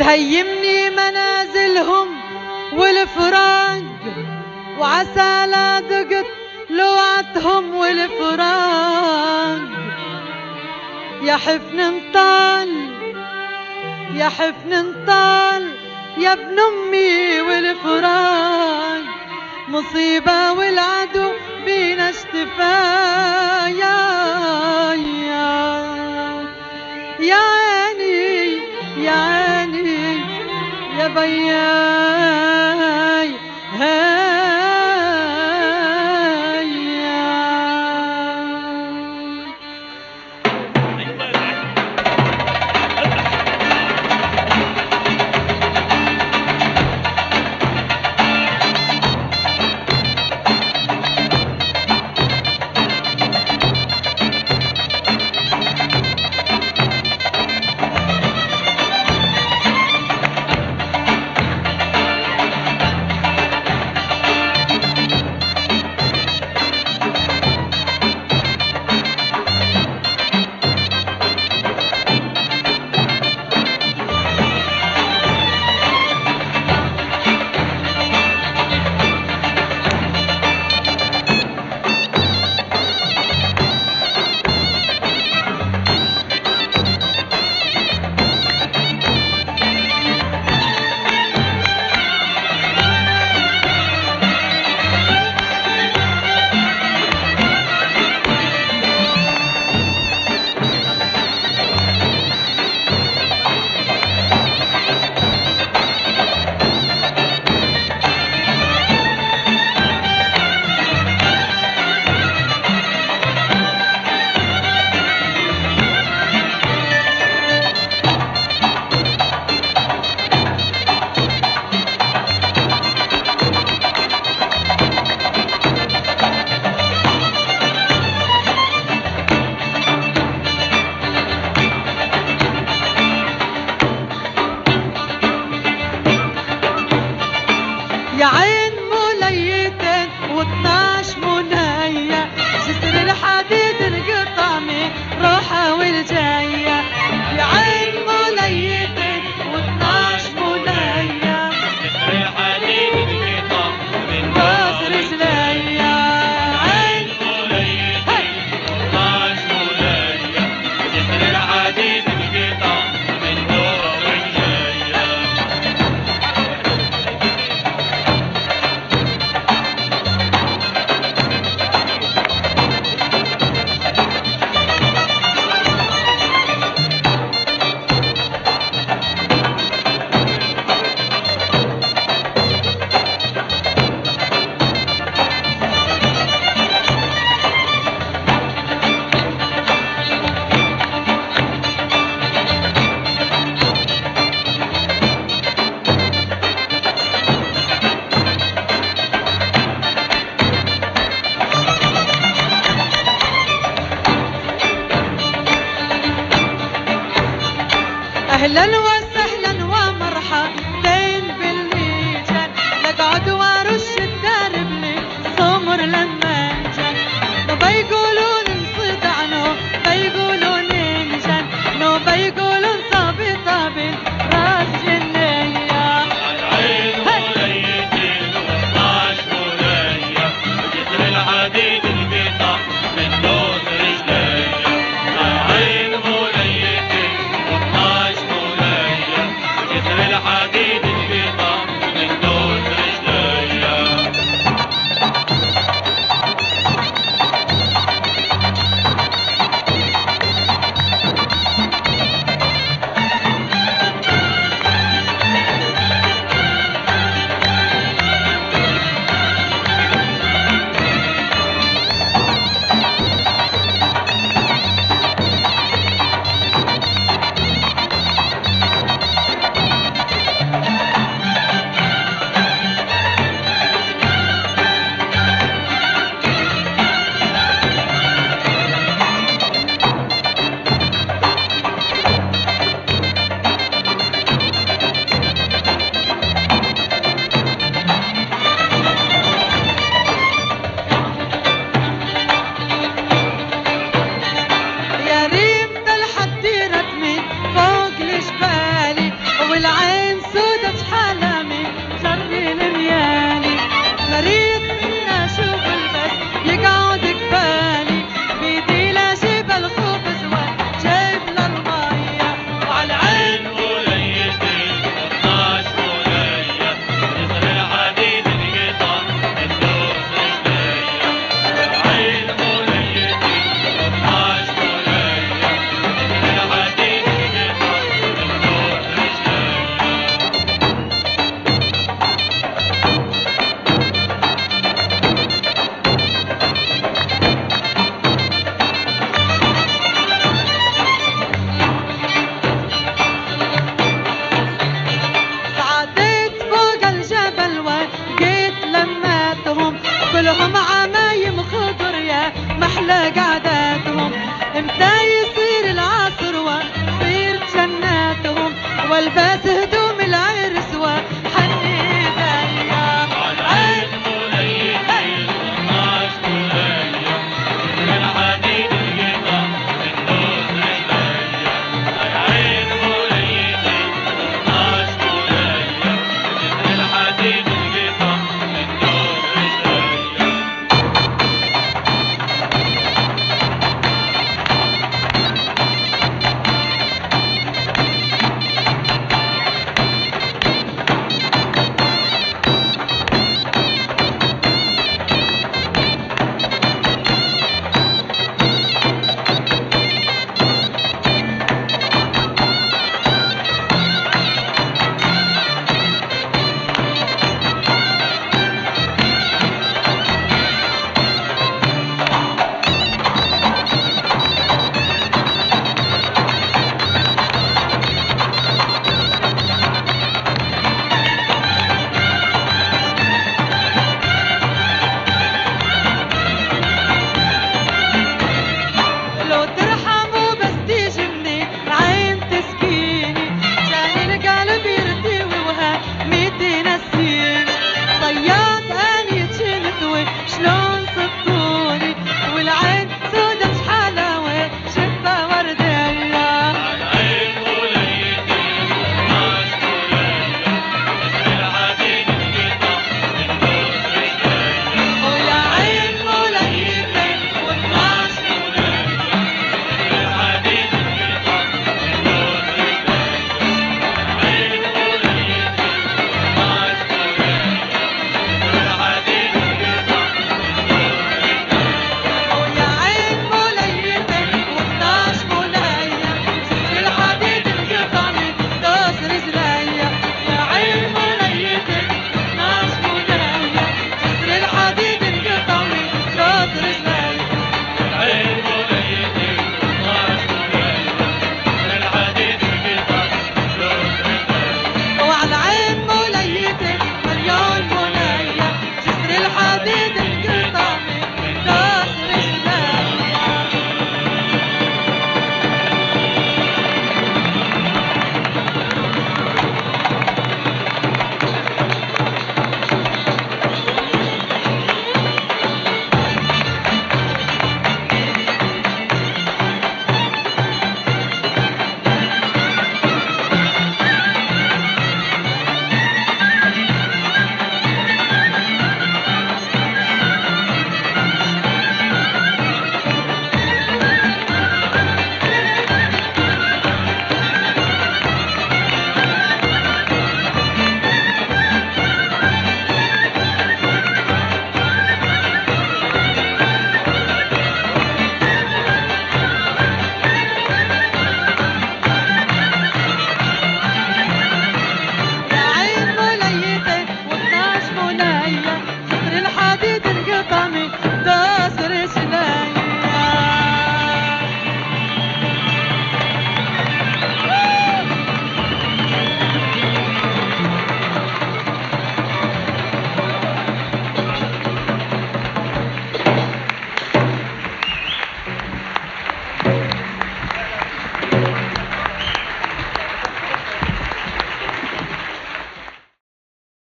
تهيمني منازلهم والفراق وعسى لا دقت لوعتهم والفراق يا حفن انطال يا حفن انطال يا ابن أمي والفراق مصيبة والعدو بينا اشتفى ja